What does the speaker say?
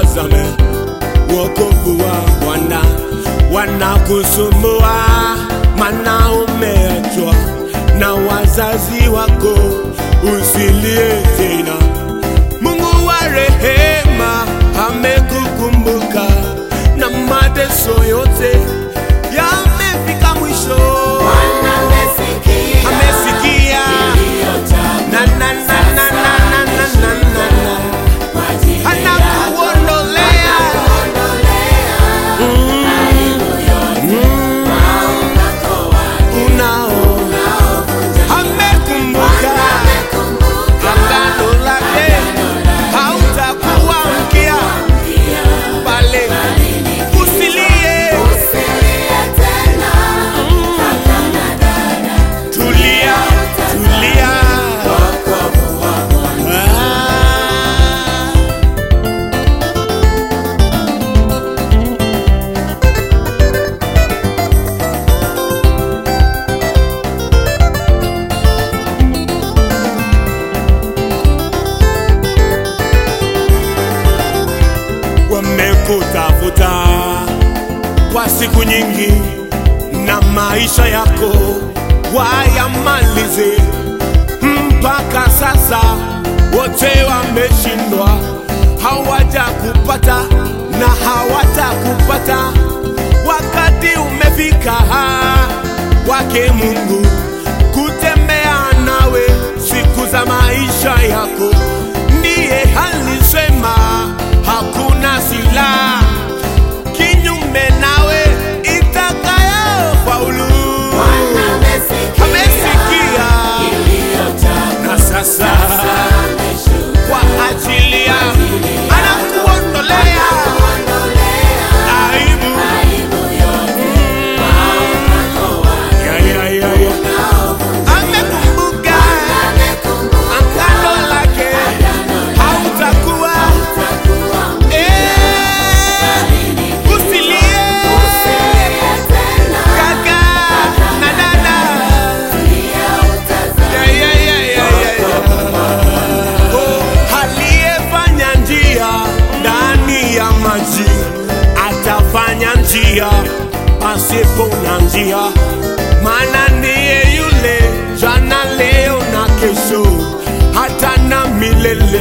utazame wokovu wa Bwana. Wanakusumbua mana umeachwa na wazazi wako, usilie tena. Mungu wa rehema amekukumbuka na mateso yote siku nyingi na maisha yako wayamalize. Mpaka sasa wote wameshindwa hawajakupata na hawatakupata. Wakati umefika wake mungu kutembea nawe siku za maisha yako njia, maana ndiye yule jana, leo na kesho, hata na milele